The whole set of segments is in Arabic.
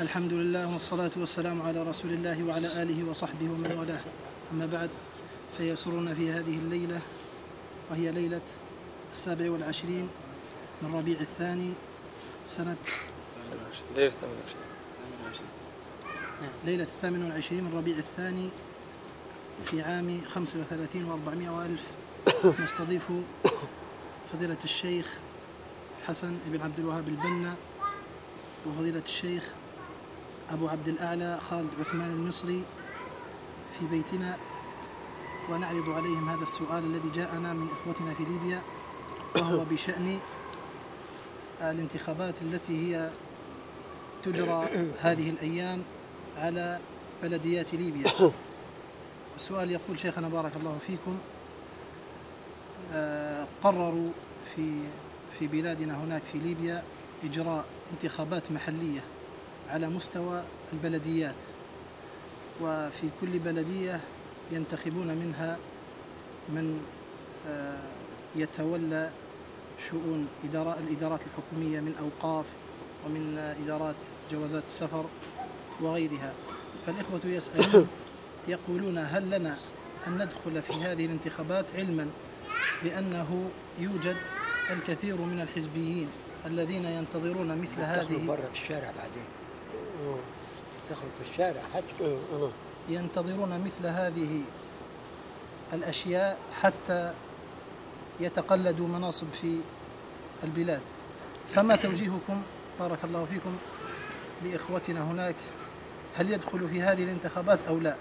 الحمد لله والصلاة والسلام على رسول الله وعلى آله وصحبه ومن والاه. أما بعد فيسرنا في هذه الليلة وهي ليلة السابع والعشرين من ربيع الثاني سنة ليلة 28 ليلة الثامن والعشرين من ربيع الثاني في عام خمسة وثلاثين وأربعمائة وألف. نستضيف فضيلة الشيخ حسن بن عبد الوهاب البنا وفضيلة الشيخ أبو عبد الأعلى خالد عثمان المصري في بيتنا ونعرض عليهم هذا السؤال الذي جاءنا من إخوتنا في ليبيا وهو بشأن الانتخابات التي هي تجرى هذه الأيام على بلديات ليبيا. السؤال يقول شيخنا بارك الله فيكم آه، قرروا في في بلادنا هناك في ليبيا إجراء انتخابات محلية. على مستوى البلديات. وفي كل بلدية ينتخبون منها من آه، يتولى شؤون إدارة الإدارات الحكومية من أوقاف ومن آه، إدارات جوازات السفر وغيرها. فالإخوة يسألون يقولون هل لنا أن ندخل في هذه الانتخابات علما بأنه يوجد الكثير من الحزبيين الذين ينتظرون مثل هذه؟ برا الشارع بعدين. تخرج في الشارع حتى إيه، ينتظرون مثل هذه الأشياء حتى يتقلدوا مناصب في البلاد. فما توجيهكم؟ بارك الله فيكم لإخوتنا هناك. هل يدخلوا في هذه الانتخابات أو لا؟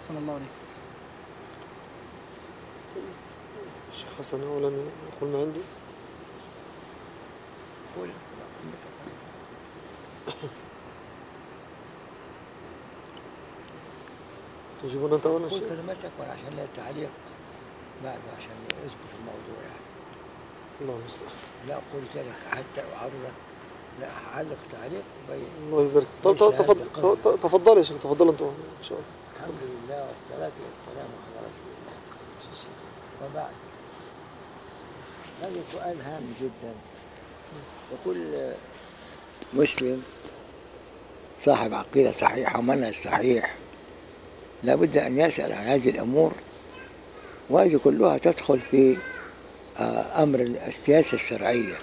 حسن الله عليكم الشيخ حسن أولا يقول ما عنده قول. تجيبون أنت أولا قول الشيخ كلمتك ولا عشان لا تعليق بعد عشان يثبت الموضوع يعني. الله المستعان. لا قلت لك حتى أعرضك. لا أعلق تعليق يبين. الله يبارك. تفضل تفضل يا شيخ تفضل أنتم إن شاء الله. الحمد لله والصلاة والسلام على رسول الله. وبعد. هذا سؤال هام جدا. وكل مسلم صاحب عقيدة صحيحة ومنهج صحيح. لابد أن يسأل عن هذه الأمور وهذه كلها تدخل في آه، أمر السياسة الشرعية.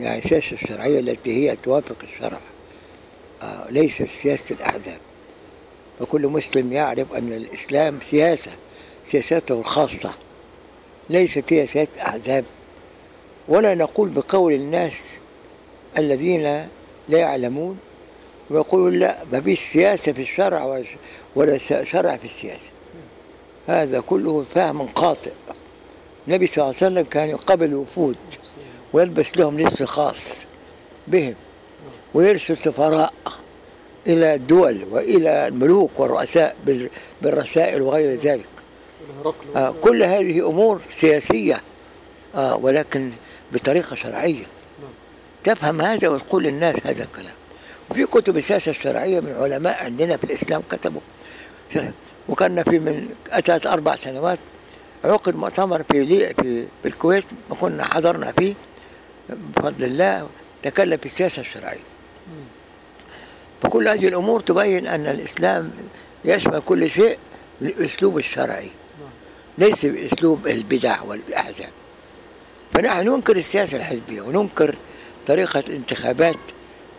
يعني السياسة الشرعية التي هي توافق الشرع آه، ليست سياسة الأحزاب. فكل مسلم يعرف أن الإسلام سياسة سياسته الخاصة ليست هي سياسة أحزاب. ولا نقول بقول الناس الذين لا يعلمون ويقولون لا ما فيش سياسة في الشرع ولا- شرع في السياسة. هذا كله فهم قاطئ النبي صلى الله عليه وسلم كان يقابل الوفود ويلبس لهم لبس خاص بهم ويرسل سفراء إلى الدول وإلى الملوك والرؤساء بال- بالرسائل وغير ذلك. آه كل هذه أمور سياسية. آه ولكن بطريقة شرعية. تفهم هذا وتقول للناس هذا الكلام. وفي كتب السياسة الشرعية من علماء عندنا في الإسلام كتبوا. وكان في من ثلاث أربع سنوات عقد مؤتمر في في, في الكويت وكنا حضرنا فيه. بفضل الله تكلم في السياسة الشرعية. فكل هذه الأمور تبين أن الإسلام يشمل كل شيء بالأسلوب الشرعي ليس بأسلوب البدع والأحزاب. فنحن ننكر السياسة الحزبية وننكر طريقة الانتخابات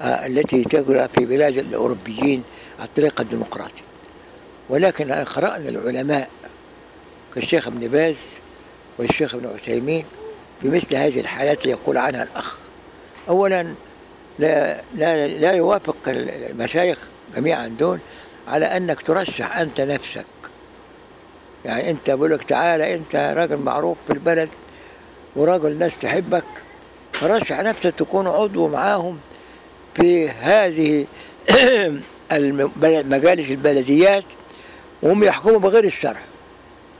آه، التي تجرى في بلاد الأوروبيين الطريقة الديمقراطية. ولكن قرأنا العلماء كالشيخ ابن باز والشيخ ابن عثيمين في مثل هذه الحالات اللي يقول عنها الأخ. أولا لا, لا, لا يوافق المشايخ جميعا دول على أنك ترشح أنت نفسك. يعني أنت بقول لك تعالى أنت راجل معروف في البلد وراجل ناس تحبك فرشح نفسك تكون عضو معاهم في هذه مجالس البلديات وهم يحكموا بغير الشرع.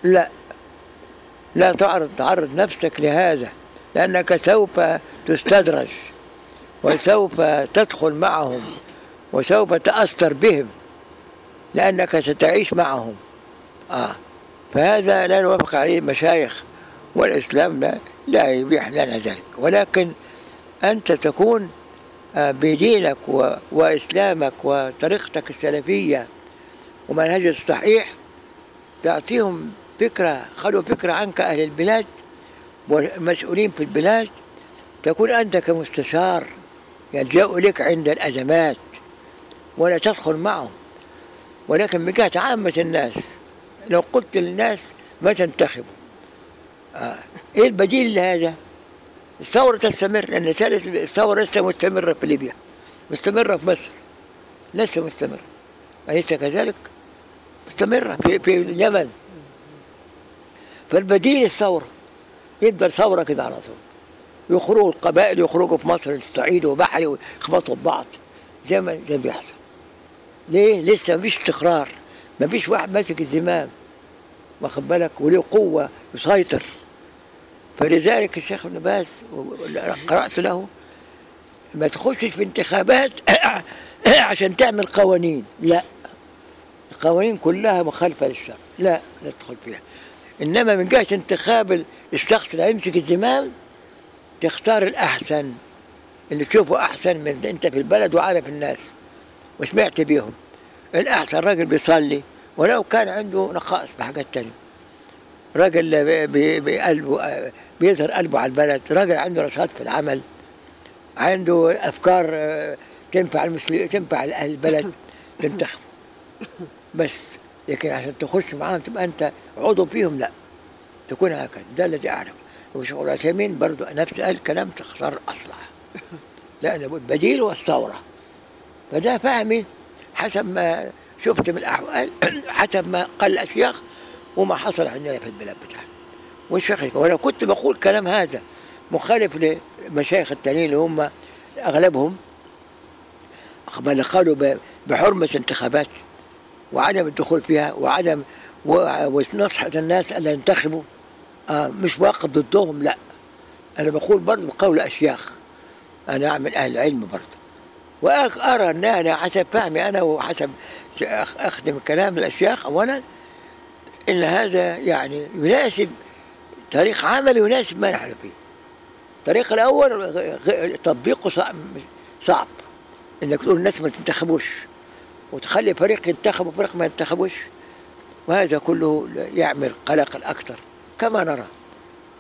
لا لا تعرض تعرض نفسك لهذا لأنك سوف تستدرج وسوف تدخل معهم وسوف تأثر بهم لأنك ستعيش معهم. آه فهذا لا نوافق عليه المشايخ والإسلام لا, لا يبيح لنا ذلك. ولكن أنت تكون آه، بدينك وإسلامك وطريقتك السلفية ومنهج الصحيح تعطيهم فكرة خلوا فكرة عنك أهل البلاد والمسؤولين في البلاد تكون أنت كمستشار يلجأوا لك عند الأزمات ولا تدخل معهم ولكن من جهة عامة الناس لو قلت للناس ما تنتخبوا آه. إيه البديل لهذا؟ الثورة تستمر لأن الثورة لسه مستمرة في ليبيا مستمرة في مصر لسه مستمرة أليس كذلك؟ مستمرة في, في اليمن. فالبديل الثورة يفضل ثورة كده على طول. يخرجوا القبائل يخرجوا في مصر يستعيدوا بحري ويخبطوا زي ما زي ما بيحصل. ليه؟ لسه مفيش استقرار. مفيش واحد ماسك الزمام. واخد بالك؟ وله قوة يسيطر. فلذلك الشيخ ابن باز قرأت له ما تخشش في انتخابات عشان تعمل قوانين. لا. القوانين كلها مخالفة للشرع. لا تدخل فيها. إنما من جهة انتخاب الشخص اللي هيمسك الزمام تختار الأحسن. اللي تشوفه أحسن من أنت في البلد وعارف الناس. وسمعت بيهم. الأحسن راجل بيصلي ولو كان عنده نقائص بحاجات تانية. راجل بقلبه بيظهر قلبه على البلد. راجل عنده نشاط في العمل. عنده أفكار آه، تنفع المسلمين تنفع أهل البلد تنتخب. بس لكن عشان تخش معاهم تبقى أنت عضو فيهم لا. تكون هكذا. ده الذي أعرف وشيخ العثيمين برضو نفس الكلام تختار أصلها. لأن البديل والثورة. فده فهمي حسب ما شفت من الأحوال حسب ما قال الأشياخ وما حصل عندنا في البلاد بتاعنا. والشيخ ولو كنت بقول كلام هذا مخالف لمشايخ التانيين اللي هم أغلبهم بل قالوا بحرمة انتخابات وعدم الدخول فيها وعدم و- ونصحة الناس ألا ينتخبوا. آه مش واقف ضدهم لا. أنا بقول برضه بقول أشياخ. أنا أعمل أهل العلم برضه وأرى أن أنا حسب فهمي أنا وحسب أخ- أخدم كلام الأشياخ أولا إن هذا يعني يناسب طريق عمل يناسب ما نحن فيه. الطريق الأول تطبيقه صعب, إنك تقول الناس ما تنتخبوش. وتخلي فريق ينتخب وفريق ما ينتخبوش. وهذا كله يعمل قلق أكثر كما نرى.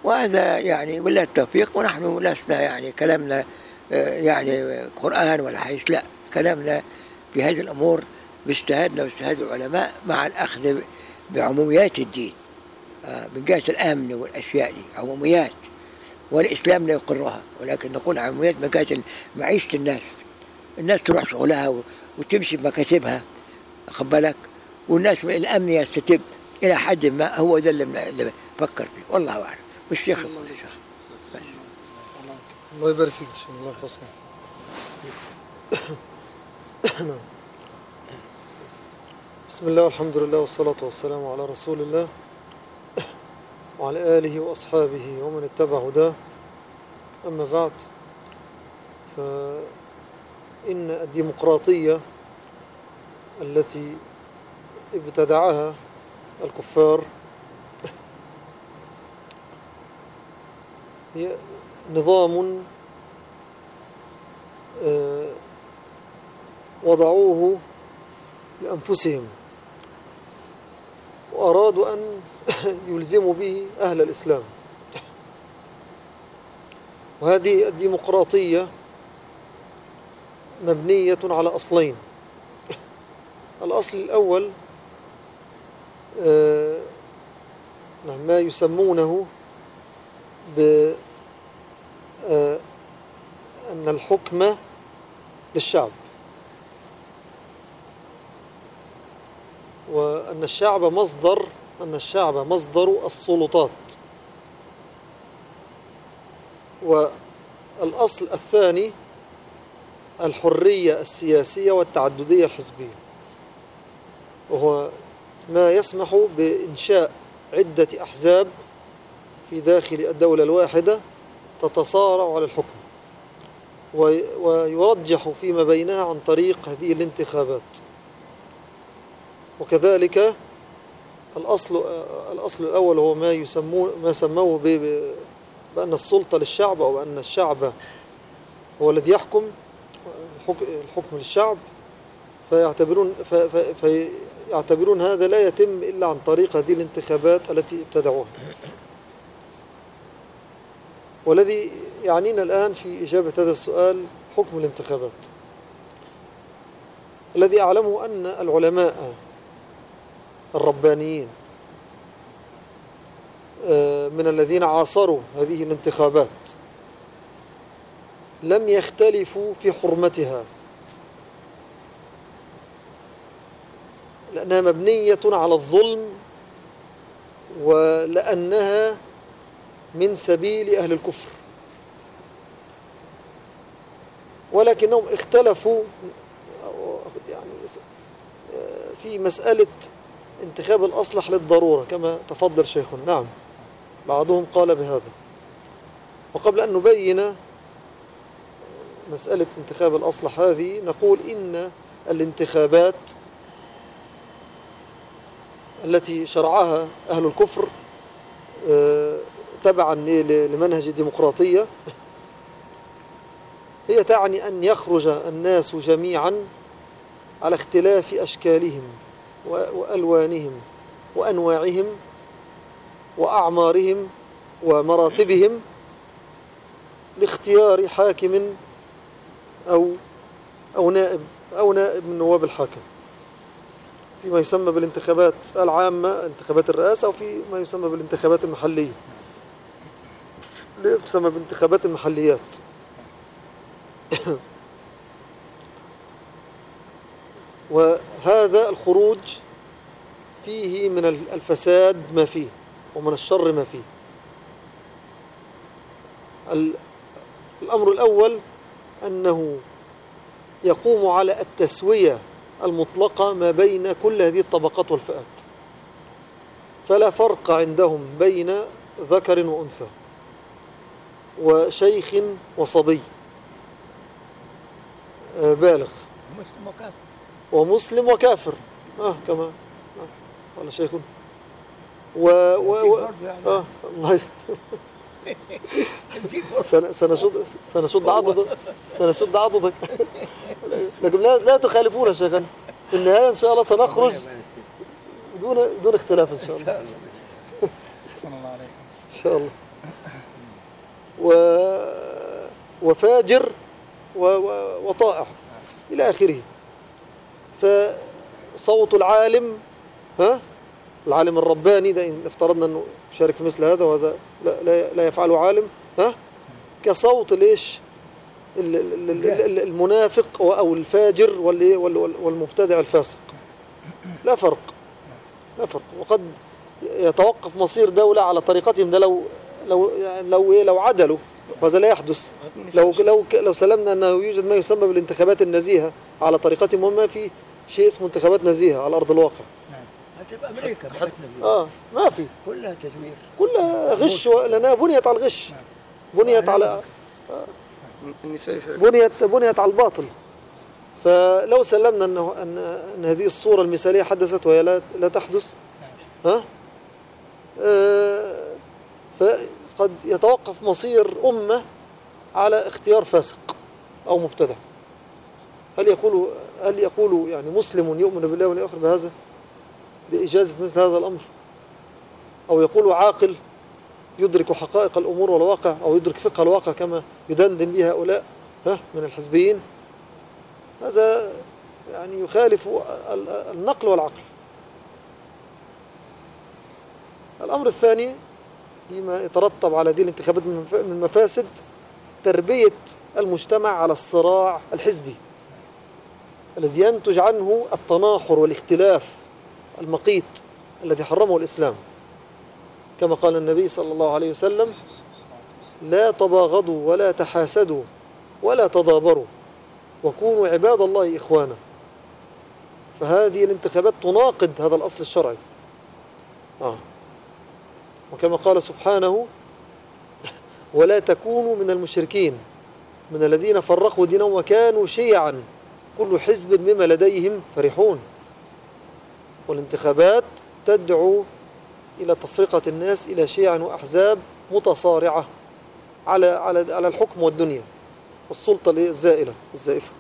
وهذا يعني بالله التوفيق ونحن لسنا يعني كلامنا آه، يعني قرآن ولا حديث لا. كلامنا في هذه الأمور باجتهادنا واجتهاد العلماء مع الأخذ بعموميات الدين آه، من جهة الأمن والأشياء دي عموميات. والإسلام لا يقرها ولكن نقول عموميات من جهة معيشة الناس. الناس تروح شغلها وتمشي بمكاسبها واخد بالك؟ والناس من الأمن يستتب إلى حد ما هو ده اللي بفكر فيه. والله أعلم. والشيخ الله. الله يبارك فيك. الله يحفظك بسم الله والحمد لله والصلاة والسلام على رسول الله وعلى آله وأصحابه ومن اتبع هداه. أما بعد فإن الديمقراطية التي ابتدعها الكفار هي نظام آه، وضعوه لأنفسهم وأرادوا أن يلزموا به أهل الإسلام. وهذه الديمقراطية مبنية على أصلين. الأصل الأول آه، ما يسمونه ب آه، أن الحكم للشعب. وأن الشعب مصدر أن الشعب مصدر السلطات. والأصل الثاني الحرية السياسية والتعددية الحزبية. وهو ما يسمح بإنشاء عدة أحزاب في داخل الدولة الواحدة تتصارع على الحكم وي- ويرجح فيما بينها عن طريق هذه الانتخابات. وكذلك الأصل الأصل الأول هو ما يسمون ما سموه بأن السلطة للشعب أو أن الشعب هو الذي يحكم الحكم للشعب فيعتبرون فيعتبرون هذا لا يتم إلا عن طريق هذه الانتخابات التي ابتدعوها. والذي يعنينا الآن في إجابة هذا السؤال حكم الانتخابات. الذي أعلمه أن العلماء الربانيين آه، من الذين عاصروا هذه الانتخابات لم يختلفوا في حرمتها. لأنها مبنية على الظلم ولأنها من سبيل أهل الكفر. ولكنهم اختلفوا يعني في مسألة انتخاب الأصلح للضرورة كما تفضل شيخنا. نعم بعضهم قال بهذا. وقبل أن نبين مسألة انتخاب الأصلح هذه نقول إن الانتخابات التي شرعها أهل الكفر آه، تبعا لمنهج الديمقراطية هي تعني أن يخرج الناس جميعا على اختلاف أشكالهم وألوانهم وأنواعهم وأعمارهم ومراتبهم لاختيار حاكم أو أو نائب أو نائب من نواب الحاكم. فيما يسمى بالانتخابات العامة انتخابات الرئاسة أو في ما يسمى بالانتخابات المحلية. اللي تسمى بانتخابات المحليات. وهذا الخروج فيه من الفساد ما فيه ومن الشر ما فيه. ال- الأمر الأول أنه يقوم على التسوية المطلقة ما بين كل هذه الطبقات والفئات. فلا فرق عندهم بين ذكر وأنثى وشيخ وصبي. آه، بالغ. مسلم وكافر. ومسلم وكافر. آه كما آه. ولا شيخ. و, و, و يعني. آه الله سنشد سنشد عضدك. سنشد عضدك. لكن لا لا تخالفونا شيخا في النهاية إن شاء الله سنخرج بدون بدون اختلاف إن شاء الله. أحسن الله عليكم إن شاء الله. و وفاجر و... و... وطائع إلى آخره. فصوت العالم ها؟ العالم الرباني ده إن افترضنا إنه يشارك في مثل هذا وهذا لا, لا, لا يفعله عالم. ها؟ كصوت ليش؟ ال- ال- ال- ال- المنافق أو الفاجر والمبتدع الفاسق. لا فرق. لا فرق. وقد يتوقف مصير دولة على طريقتهم ده لو لو يعني لو إيه لو عدلوا. وهذا لا يحدث. لو لو لو سلمنا أنه يوجد ما يسمى بالانتخابات النزيهة على طريقتهم وما في شيء اسمه انتخابات نزيهة على أرض الواقع. هتبقى أمريكا. آه ما في. كلها تزوير كلها غش و- لأنها بنيت على الغش. بنيت على يشارك بنيت بنيت على الباطل. فلو سلمنا انه ان أن هذه الصورة المثالية حدثت وهي لا لا تحدث ها؟ آه فقد يتوقف مصير أمة على اختيار فاسق أو مبتدع. هل يقول هل يقول يعني مسلم يؤمن بالله واليوم الآخر بهذا؟ بإجازة مثل هذا الأمر. أو يقول عاقل يدرك حقائق الأمور والواقع أو يدرك فقه الواقع كما يدندن به هؤلاء ها من الحزبيين. هذا يعني يخالف ال- النقل والعقل. الأمر الثاني فيما يترتب على هذه الانتخابات من مفاسد تربية المجتمع على الصراع الحزبي الذي ينتج عنه التناحر والاختلاف المقيت الذي حرمه الإسلام. كما قال النبي صلى الله عليه وسلم لا تباغضوا ولا تحاسدوا ولا تضابروا وكونوا عباد الله إخوانا. فهذه الانتخابات تناقض هذا الأصل الشرعي. آه. وكما قال سبحانه ولا تكونوا من المشركين من الذين فرقوا دينهم وكانوا شيعا كل حزب بما لديهم فرحون. والانتخابات تدعو إلى تفرقة الناس إلى شيع وأحزاب متصارعة على على على الحكم والدنيا والسلطة الزائلة الزائفة.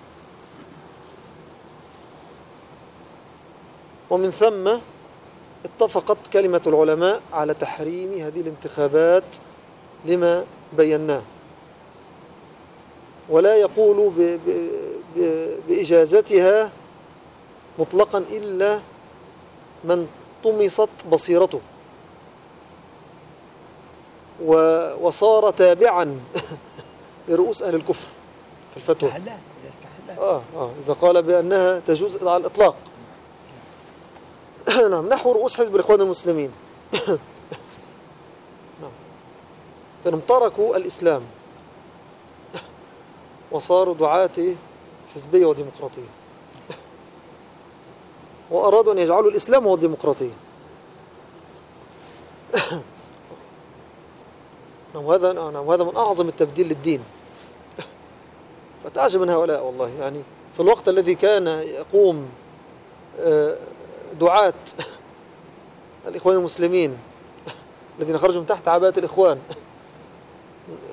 ومن ثم اتفقت كلمة العلماء على تحريم هذه الانتخابات لما بيناه. ولا يقول بإجازتها مطلقا إلا من طمست بصيرته. وصار تابعا لرؤوس أهل الكفر في الفتوى. آه آه إذا قال بأنها تجوز على الإطلاق. نعم نحو رؤوس حزب الإخوان المسلمين. نعم. فإنهم تركوا الإسلام وصاروا دعاة حزبية وديمقراطية. وأرادوا أن يجعلوا الإسلام هو الديمقراطية. نعم وهذا نعم وهذا من أعظم التبديل للدين. فتعجب من هؤلاء والله. يعني في الوقت الذي كان يقوم آه، دعاة الإخوان المسلمين الذين خرجوا من تحت عباءة الإخوان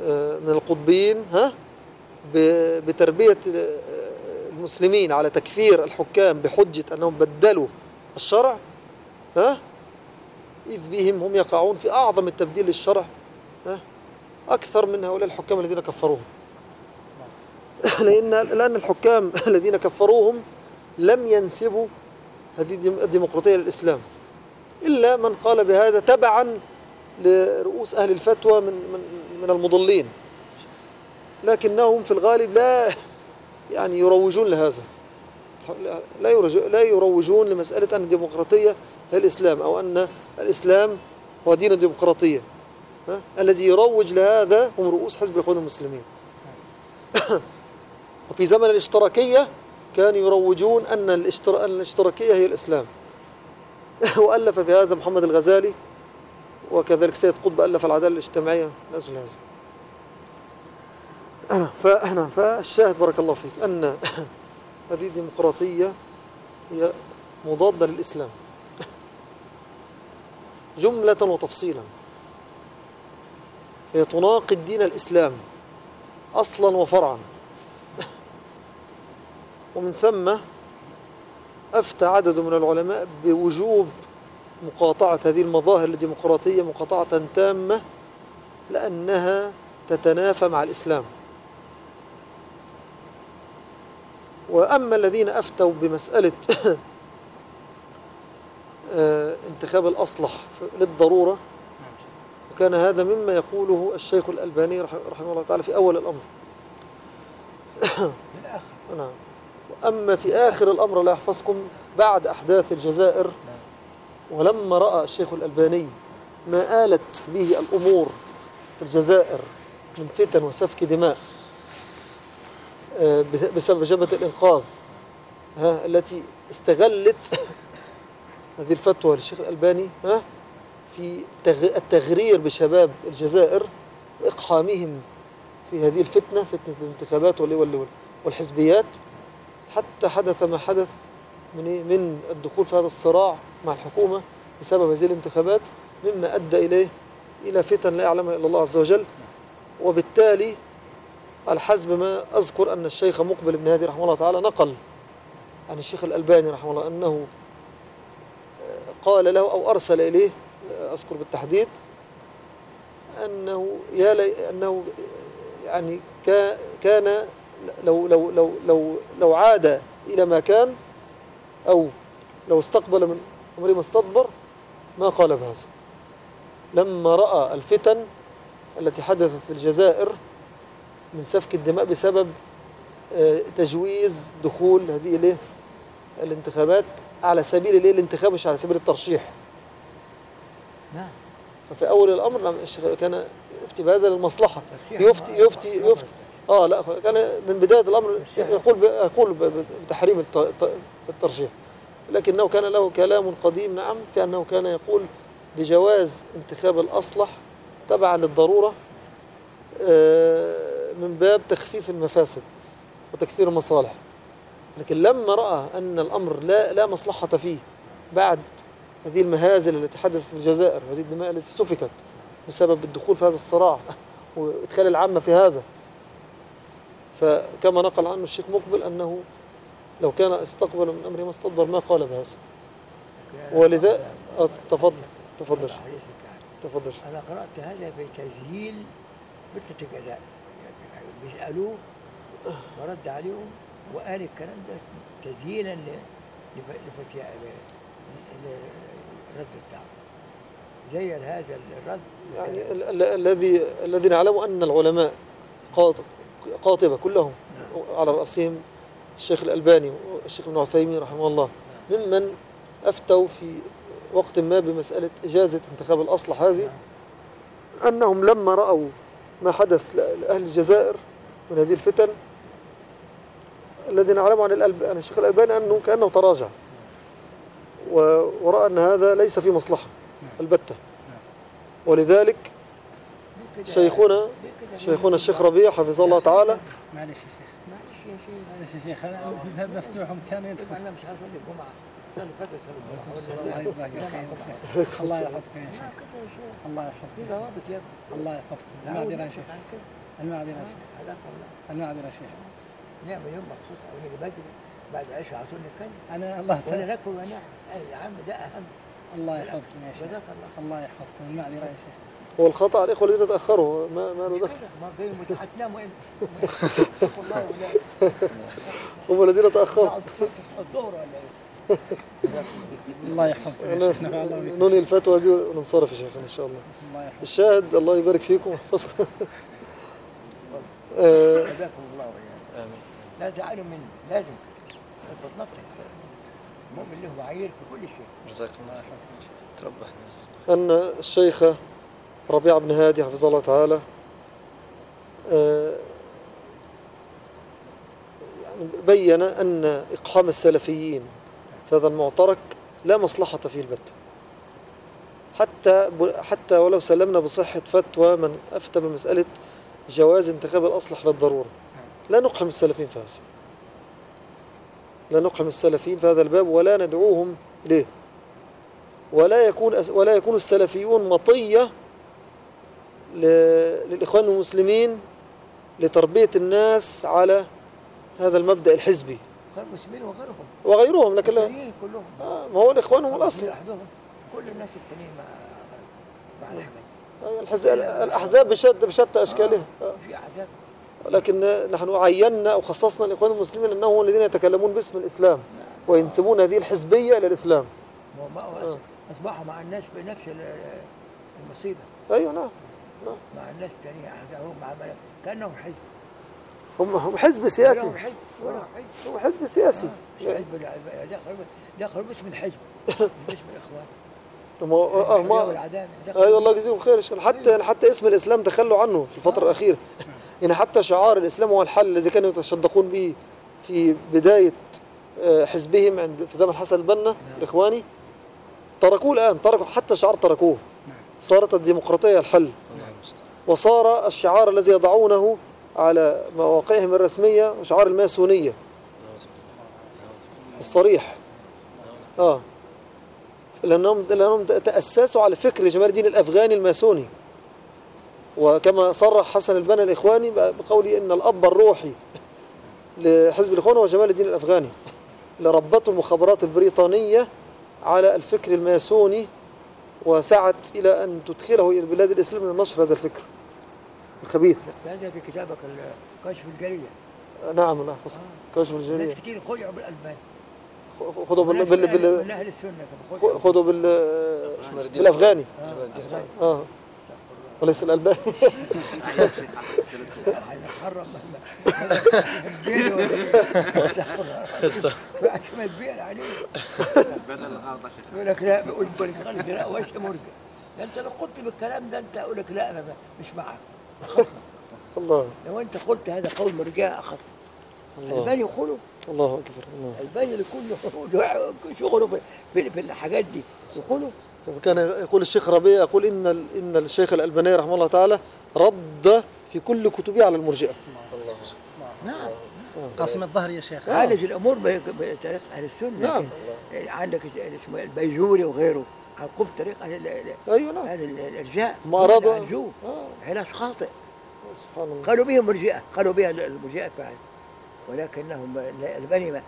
آه، من القطبين ها؟ بتربية آه، المسلمين على تكفير الحكام بحجة أنهم بدلوا الشرع ها؟ إذ بهم هم يقعون في أعظم التبديل للشرع ها؟ أكثر من هؤلاء الحكام الذين كفروهم. لأن لأن الحكام الذين كفروهم لم ينسبوا هذه الديم- الديمقراطية للإسلام إلا من قال بهذا تبعا لرؤوس أهل الفتوى من من من المضلين. لكنهم في الغالب لا يعني يروجون لهذا. لا لا يروجون لمسألة أن الديمقراطية هي الإسلام أو أن الإسلام هو دين الديمقراطية. ها؟ الذي يروج لهذا هم رؤوس حزب الإخوان المسلمين. وفي زمن الاشتراكية كانوا يروجون أن الاشتراكية هي الإسلام. وألف في هذا محمد الغزالي وكذلك سيد قطب ألف العدالة الاجتماعية. من أجل هذا. أنا فأنا فالشاهد بارك الله فيك أن هذه الديمقراطية هي مضادة للإسلام. جملة وتفصيلا. هي تناقض دين الإسلام أصلا وفرعا. ومن ثم أفتى عدد من العلماء بوجوب مقاطعة هذه المظاهر الديمقراطية مقاطعة تامة لأنها تتنافى مع الإسلام. وأما الذين أفتوا بمسألة آه، انتخاب الأصلح للضرورة وكان هذا مما يقوله الشيخ الألباني رح- رحمه الله تعالى في أول الأمر. نعم. وأما في آخر الأمر لا يحفظكم بعد أحداث الجزائر ولما رأى الشيخ الألباني ما آلت به الأمور في الجزائر من فتن وسفك دماء بسبب جبهة الإنقاذ ها التي استغلت هذه الفتوى للشيخ الألباني ها في تغ- التغرير بشباب الجزائر وإقحامهم في هذه الفتنة فتنة الانتخابات وال- وال- والحزبيات حتى حدث ما حدث من إيه؟ من الدخول في هذا الصراع مع الحكومة بسبب هذه الانتخابات مما أدى إليه إلى فتن لا يعلمها إلا الله عز وجل وبالتالي حسب ما أذكر أن الشيخ مقبل بن هادي رحمه الله تعالى نقل عن الشيخ الألباني رحمه الله أنه آه، قال له أو أرسل إليه آه، أذكر بالتحديد أنه يا لي أنه يعني كا- كان لو لو لو لو لو عاد إلى ما كان أو لو استقبل من أمره ما استدبر ما قال بهذا. لما رأى الفتن التي حدثت في الجزائر من سفك الدماء بسبب آه، تجويز دخول هذه الايه الانتخابات على سبيل الإيه؟ الانتخاب مش على سبيل الترشيح. نعم. ففي أول الأمر كان يفتي بهذا للمصلحه يفتي يفتي يفتي آه لا كان من بداية الأمر يقول يقول بتحريم الت- الت- الترشيح. لكنه كان له كلام قديم نعم في أنه كان يقول بجواز انتخاب الأصلح تبعا للضرورة آه، من باب تخفيف المفاسد وتكثير المصالح. لكن لما رأى أن الأمر لا لا مصلحة فيه بعد هذه المهازل التي حدثت في الجزائر وهذه الدماء التي سفكت بسبب الدخول في هذا الصراع وإدخال العامة في هذا. فكما نقل عنه الشيخ مقبل أنه لو كان استقبل من امره ما استدبر ما قال بهذا. ولذا آه، تفضل. تفضل. تفضل. أنا قرأت هذا في تسجيل بنت يعني بيسألوه ورد عليهم وقال الكلام ده لف- لفتيا ل- للرد بتاعه زي هذا الرد. يعني ال- ال- الذي الذي نعلم أن العلماء قاط- قاطبة كلهم على رأسهم الشيخ الألباني والشيخ ابن عثيمين رحمه الله. ممن أفتوا في وقت ما بمسألة إجازة انتخاب الأصلح هذه أنهم لما رأوا ما حدث لأهل الجزائر من هذه الفتن الذي نعلم عن, الألب... الشيخ الألباني أنه كأنه تراجع. ورأى أن هذا ليس في مصلحة البتة. ولذلك شيخنا شيخنا الشيخ ربيع حفظه الله تعالى. معلش يا شيخ. معلش يا شيخ. معلش يا شيخ. أنا مفتوح كان يدخل. أنا مش عارف الله يجزاك خير يا شيخ الله. يحفظك يا شيخ الله. يحفظك. شيخ. الله يحفظك. المعذرة يا شيخ. المعذرة يا شيخ. المعذرة يا شيخ. نعمل يوم مخصوص أو بدري بعد العشاء طول نتكلم. أنا الله تعالى ناكل ونعمل يا عم ده أهم. الله يحفظكم يا شيخ. الله الله يحفظكم. المعذرة يا شيح هو الخطأ على الإخوة الذين تأخروا ما, ما له دخل. ما إمتى؟ والله ولا هم الذين تأخروا. نقعد الظهر ولا إيه؟ الله يحفظكم يا الله ننهي الفتوى هذه وننصرف يا شيخنا إن شاء الله. الله يحفظك الشاهد الله يبارك فيكم. ويحفظكم آه، جزاكم الله وإياكم آمين. لا تعانوا مني لازم. تتنطق المؤمن له معايير في كل شيء. جزاكم الله تربحنا أن الشيخ ربيع بن هادي حفظه الله تعالى آه، يعني بين أن إقحام السلفيين في هذا المعترك لا مصلحة فيه البتة حتى حتى ولو سلمنا بصحة فتوى من أفتى بمسألة جواز انتخاب الأصلح للضرورة. لا نقحم السلفيين في هذا. لا نقحم السلفيين في هذا الباب ولا ندعوهم إليه. ولا يكون ولا يكون السلفيون مطية للإخوان المسلمين لتربية الناس على هذا المبدأ الحزبي. المسلمين وغيرهم. وغيرهم لكن كلهم. آه، ما هو الإخوان هم لوحدهم كل الناس التانيين مع مع الحاجات آه، الحز- الأحزاب بشتى بشتى أشكالها. آه، في أحزاب. لكن نحن عينا أو خصصنا الإخوان المسلمين أنهم هم الذين يتكلمون باسم الإسلام وينسبون هذه ما هو آه. أصبحوا مع الناس بنفس ال- المصيبة. أيوة نعم. مع الناس التانية احزابهم مع كأنهم حزب. هم هم حزب سياسي. كانهم حزب ولا حزب. هو حزب سياسي. مش حزب الع- دخل دخل باسم الحزب مش باسم الإخوان. هم آه، الحرية ما والعدالة دخل اي والله يجزيهم خير. حتى يعني حتى اسم الإسلام تخلوا عنه في الفترة الأخيرة. يعني حتى شعار الإسلام هو الحل الذي كانوا يتشدقون به في بداية آه، حزبهم عند في زمن حسن البنا الإخواني. تركوه الآن تركوا حتى شعار تركوه. صارت الديمقراطية الحل. الله وصار الشعار الذي يضعونه على مواقعهم الرسمية شعار بالله. الصريح. آه. لانهم لأنهم تأسسوا على فكر جمال الدين الأفغاني الماسوني. وكما صرح حسن البنا الإخواني بقوله إن الأب الروحي لحزب الإخوان هو جمال الدين الأفغاني. اللي ربته المخابرات البريطانيه على الفكر الماسوني وسعت إلى أن تدخله إلى بلاد الإسلام لنشر هذا الفكر. الخبيث. هذا في كتابك كشف الجرية نعم الله يحفظك كشف الجرير ناس كتير خلعوا بالألبان. خذوا بال... بال... بال... من أهل السنة. خذوا بال أفغان. آه. وليس ما تبيع عليه يقول لك لا بيقول غلط لا ويش مرجع أنت لو قلت بالكلام ده أنت أقول لك لا أنا مش الله. لو انت قلت هذا قول مرجع اخف الله. الباني يقولوا. الله أكبر الله. الباني اللي كله شغله في- في في الحاجات دي. يقولوا. كان يقول الشيخ ربيع يقول إن ال- إن الشيخ الألباني رحمه الله تعالى رد في كل كتبه على المرجئة. الله نعم قاسم الظهر يا شيخ. عالج الأمور ب- بطريقه أهل السنة. نعم. عندك اسمه البيجوري وغيره. عقوب طريق أهل أيوه نعم. الارجاء ما عالجوه آه. علاج خاطئ. سبحان الله. قالوا بهم مرجئه قالوا بها المرجئة فعلا. ولكنهم البني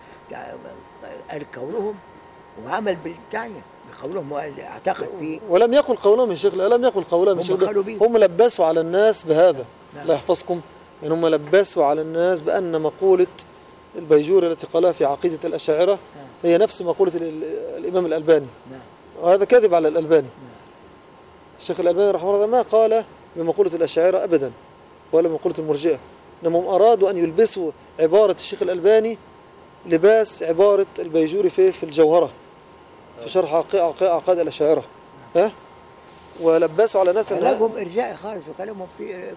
كونهم وعمل بالثانية بقولهم اعتقد فيه ولم يقل قولهم يا شيخ لا لم يقل قولهم يا شيخ. هم لبسوا على الناس بهذا. نعم. الله يحفظكم. يعني هم لبسوا على الناس بأن مقولة البيجوري التي قالها في عقيدة الأشاعرة هي نفس مقولة ال- ال- الإمام الألباني. نعم. وهذا كذب على الألباني. الشيخ الألباني رحمه الله ما قال بمقولة الأشاعرة أبدا ولا بمقولة المرجئة. إنهم أرادوا أن يلبسوا عبارة الشيخ الألباني لباس عبارة البيجوري في في الجوهرة في شرح عقائد الأشاعرة. ها؟ ولبسوا على ناس كلامهم ارجائي خالص وكلامهم في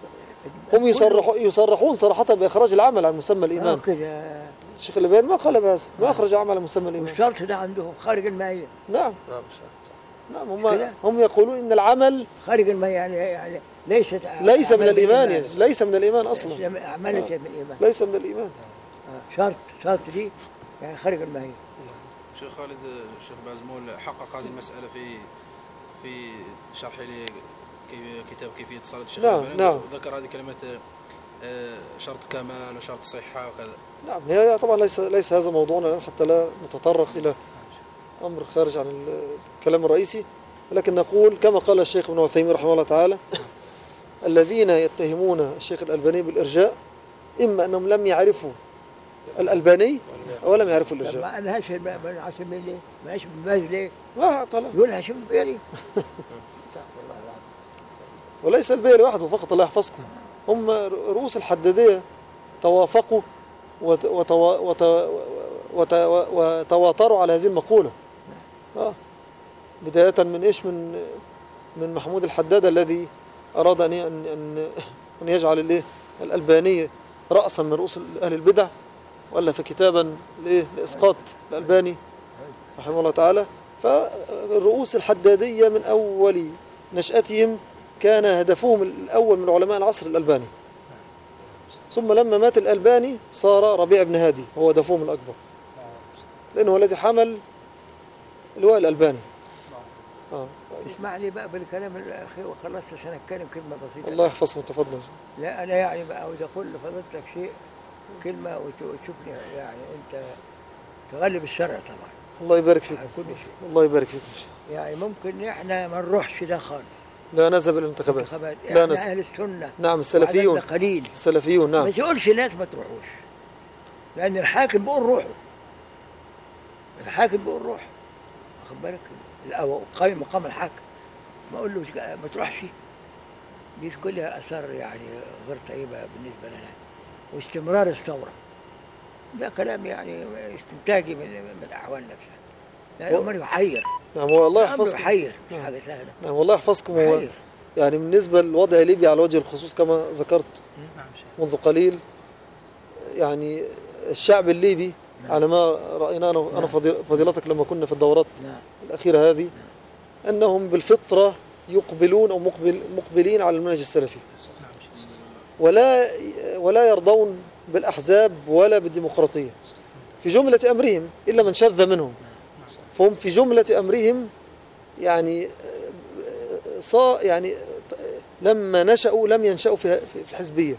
هم يصرحوا يصرحون صراحة بإخراج العمل عن مسمى الإيمان كده الشيخ الألباني ما قال بهذا ما أخرج عمل عن مسمى الإيمان والشرط ده عندهم خارج الماهية نعم. نعم نعم هم؟ هم يقولون إن العمل خارج الماهية يعني يعني ليست ليس من بالإيمان. يعني ليس من الإيمان أصلا أعمال ليست من الإيمان ليس من الإيمان آه، شرط شرط دي يعني خارج الماهية شيخ خالد الشيخ بازمول حقق هذه المسألة في في شرح لي كيف- كتاب كيفية صلاة الشيخ نعم، نعم. وذكر هذه كلمة آه، شرط كمال وشرط صحة وكذا نعم هي طبعا ليس ليس هذا موضوعنا حتى لا نتطرق إلى أمر خارج عن الكلام الرئيسي ولكن نقول كما قال الشيخ ابن عثيمين رحمه الله تعالى الذين يتهمون الشيخ الألباني بالإرجاء إما أنهم لم يعرفوا الألباني أو لم يعرفوا الإرجاء ما قالهاش ابن عاصم بن ليه؟ ما قالش ليه؟ ما طلع يقول هاشم بيري. وليس البيري وحده فقط الله يحفظكم هم رؤوس الحدادية توافقوا وت- وتوا- وت- وت- وتواتروا على هذه المقولة آه. بداية من إيش؟ من من محمود الحداد الذي أراد أن أن أن, يجعل الإيه؟ الألباني رأسا من رؤوس أهل البدع وألف كتابا لإيه؟ لإسقاط الألباني رحمه الله تعالى. فالرؤوس الحدادية من أول نشأتهم كان هدفهم الأول من علماء العصر الألباني. ثم لما مات الألباني صار ربيع بن هادي هو هدفهم الأكبر. لأنه هو الذي حمل لواء الألباني. آه. اسمع لي بقى بالكلام الأخير وخلصت عشان أتكلم كلمة بسيطة. الله يحفظكم تفضل. لا أنا يعني بقى عاوز أقول لفضيلتك شيء كلمة وت- وتشوفني يعني أنت تغلب الشرع طبعا. الله يبارك فيكم على كل شيء. الله يبارك فيكم يعني ممكن إحنا ما نروحش ده خالص. لا نذهب إلى الانتخابات انتخابات لا نس- أهل السنة. نعم السلفيون. قليل. السلفيون ما نعم تقولش الناس ما تروحوش. لأن الحاكم بيقول روحوا الحاكم بيقول روح واخد بالك؟ الأو- قائم مقام الحاكم. ما اقولوش ما تروحش. دي كلها آثار يعني غير طيبة بالنسبة لنا. واستمرار الثورة. ده كلام يعني استنتاجي من, من الأحوال نفسها. لا أمر يحير. نعم والله يحفظكم. يحير مش نعم. حاجة سهلة. نعم والله يحفظكم. هو يعني بالنسبة لوضع ليبيا على وجه الخصوص كما ذكرت نعم شيخ. منذ قليل يعني الشعب الليبي على ما رأينا أنا أنا فضيل- فضيلتك لما كنا في الدورات نعم. الأخيرة هذه أنهم بالفطرة يقبلون أو مقبل مقبلين على المنهج السلفي. نعم ولا ولا يرضون بالأحزاب ولا بالديمقراطية. في جملة أمرهم إلا من شذ منهم. فهم في جملة أمرهم يعني صا يعني لما نشأوا لم ينشأوا في في الحزبية.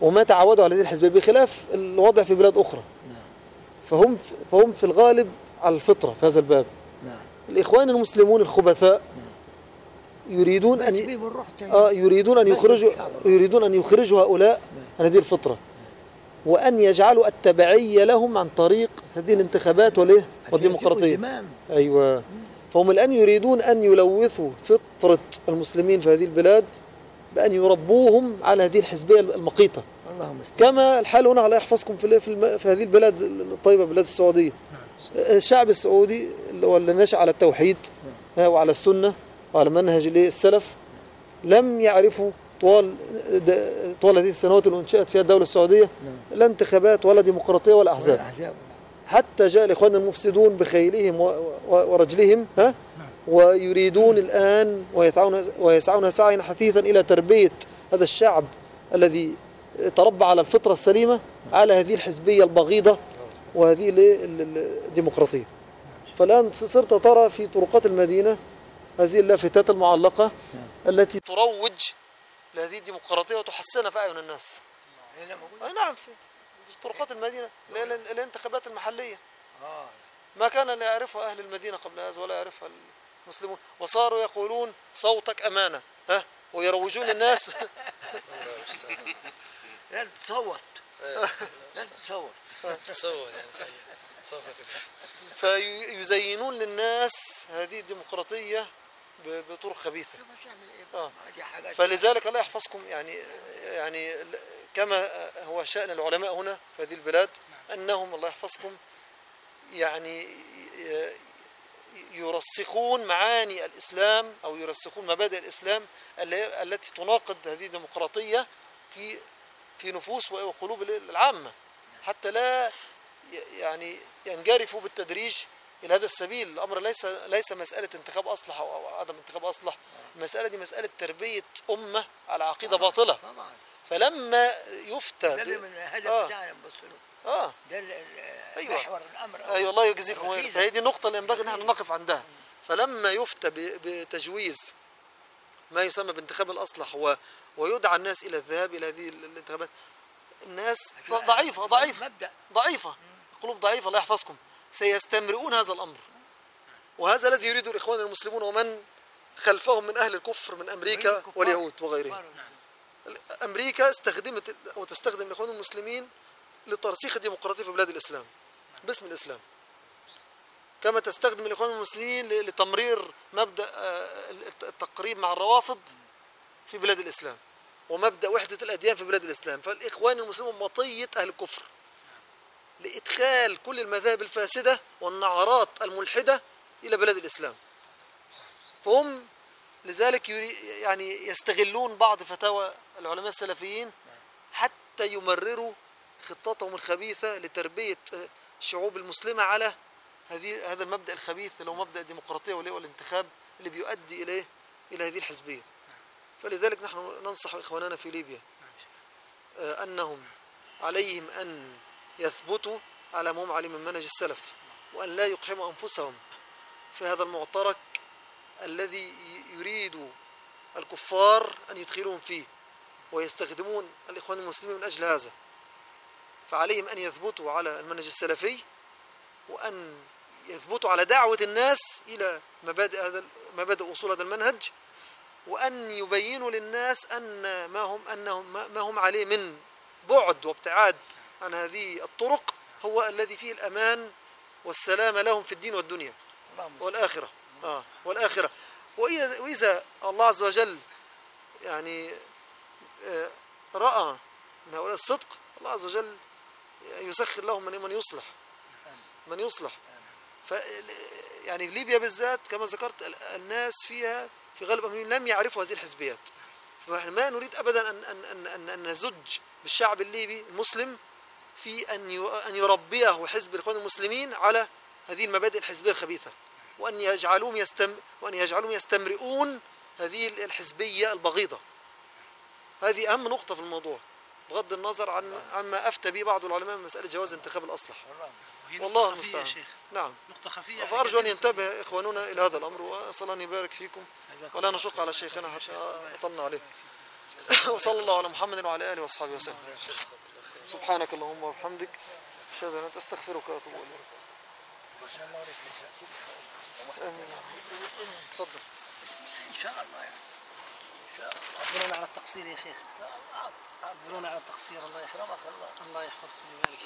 وما تعودوا على هذه الحزبية بخلاف الوضع في بلاد أخرى. فهم فهم في الغالب على الفطرة في هذا الباب. نعم. الإخوان المسلمون الخبثاء يريدون بس أن تاني آه يريدون أن يخرجوا. يريدون أن يخرجوا هؤلاء عن هذه الفطرة. وأن يجعلوا التبعية لهم عن طريق هذه الانتخابات والإيه والديمقراطية. أيوة. فهم الآن يريدون أن يلوثوا فطرة المسلمين في هذه البلاد بأن يربوهم على هذه الحزبية المقيتة. اللهم كما الحال هنا على يحفظكم في في, هذه البلاد الطيبة بلاد السعودية. الشعب السعودي اللي هو اللي نشأ على التوحيد وعلى السنة وعلى منهج؟ السلف لم يعرفوا طوال طوال هذه السنوات اللي انشأت فيها الدولة السعودية لا انتخابات ولا ديمقراطية ولا أحزاب. حتى جاء الإخوان المفسدون بخيلهم ورجلهم ها ويريدون الآن ويسعون ويسعون سعيا حثيثا إلى تربية هذا الشعب الذي تربى على الفطرة السليمة على هذه الحزبية البغيضة وهذه ال- ال- ال- الديمقراطية. فالآن صرت ترى في طرقات المدينة هذه اللافتات المعلقة التي تروج لهذه الديمقراطية وتحسنها في أعين الناس. أي نعم في طرقات المدينة ال- ال- الانتخابات المحلية. ما كان لا يعرفها أهل المدينة قبل هذا ولا يعرفها المسلمون. وصاروا يقولون صوتك أمانة ها؟ ويروجون الناس لا تصوت. إيه. لا تصوت. تصوت يعني تخيل. تصوت. فيزينون للناس هذه الديمقراطية ب- بطرق خبيثة. آه. دي حاجات فلذلك الله يحفظكم يعني يعني كما هو شأن العلماء هنا في هذه البلاد أنهم الله يحفظكم يعني يرسخون معاني الإسلام أو يرسخون مبادئ الإسلام التي تناقض هذه الديمقراطية في نفوس وقلوب العامة حتى لا يعني ينجرفوا بالتدريج إلى هذا السبيل. الأمر ليس ليس مسألة انتخاب أصلح أو عدم انتخاب أصلح. المسألة دي مسألة تربية أمة على عقيدة باطلة. طبعا. فلما يفتى ده ب... من الهدف آه. بتاعنا نبص له آه. ده أيوة. محور الأمر. أي والله يجزيكم خير. فهي دي النقطة اللي ينبغي أن إحنا نقف عندها. فلما يفتى ب... بتجويز ما يسمى بانتخاب الأصلح و... ويدعى الناس إلى الذهاب إلى هذه الانتخابات. الناس ضعيفة ضعيفة ضعيفة. قلوب ضعيفة الله يحفظكم. سيستمرئون هذا الأمر. وهذا الذي يريد الإخوان المسلمون ومن خلفهم من أهل الكفر من أمريكا. واليهود وغيرهم. أمريكا استخدمت وتستخدم الإخوان المسلمين لترسيخ الديمقراطية في بلاد الإسلام باسم الإسلام. كما تستخدم الإخوان المسلمين لتمرير مبدأ آه، التقريب مع الروافض في بلاد الإسلام ومبدأ وحدة الأديان في بلاد الإسلام. فالإخوان المسلمون مطية أهل الكفر لإدخال كل المذاهب الفاسدة والنعرات الملحدة إلى بلاد الإسلام. فهم لذلك يعني يستغلون بعض فتاوى العلماء السلفيين حتى يمرروا خطتهم الخبيثة لتربية الشعوب المسلمة على هذه هذا المبدأ الخبيث اللي هو مبدأ الديمقراطية واللي هو الانتخاب اللي بيؤدي إليه إلى هذه الحزبية. فلذلك نحن ننصح إخواننا في ليبيا آه، أنهم عليهم أن يثبتوا على ما هم عليه من منهج السلف وأن لا يقحموا أنفسهم في هذا المعترك الذي يريد الكفار أن يدخلوهم فيه ويستخدمون الإخوان المسلمين من أجل هذا. فعليهم أن يثبتوا على المنهج السلفي وأن يثبتوا على دعوة الناس إلى مبادئ هذا مبادئ أصول هذا المنهج وأن يبينوا للناس أن ما هم أنهم ما هم عليه من بعد وابتعاد عن هذه الطرق هو الذي فيه الأمان والسلام لهم في الدين والدنيا. والآخرة. آه والآخرة. وإذا, وإذا الله عز وجل يعني آه، رأى من هؤلاء الصدق الله عز وجل يسخر لهم من من يصلح. من يصلح. ف يعني ليبيا بالذات كما ذكرت ال- الناس فيها في غالب أمرهم لم يعرفوا هذه الحزبيات. فنحن ما نريد أبدا أن أن أن أن, أن نزج بالشعب الليبي المسلم في أن أن يربيه حزب الإخوان المسلمين على هذه المبادئ الحزبية الخبيثة وأن يجعلوهم يستم وأن يجعلوهم يستمرئون هذه الحزبية البغيضة. هذه أهم نقطة في الموضوع. بغض النظر عن عما أفتى به بعض العلماء من مسألة جواز انتخاب الأصلح. وهي والله المستعان. نعم. نقطة خفية. فأرجو أن يعني ينتبه إخواننا إلى هذا الأمر وأسأل أن يبارك فيكم ولا نشق على شيخنا حتى أطلنا عليه. وصلى الله على محمد وعلى آله وأصحابه وسلم. سبحانك اللهم وبحمدك. أشهد أن لا أستغفرك وأتوب إليك. آمين. تفضل. إن شاء الله يعني. اعذرونا على التقصير يا شيخ. اعذرونا على التقصير. الله يحفظك. الله يحفظكم ويبارك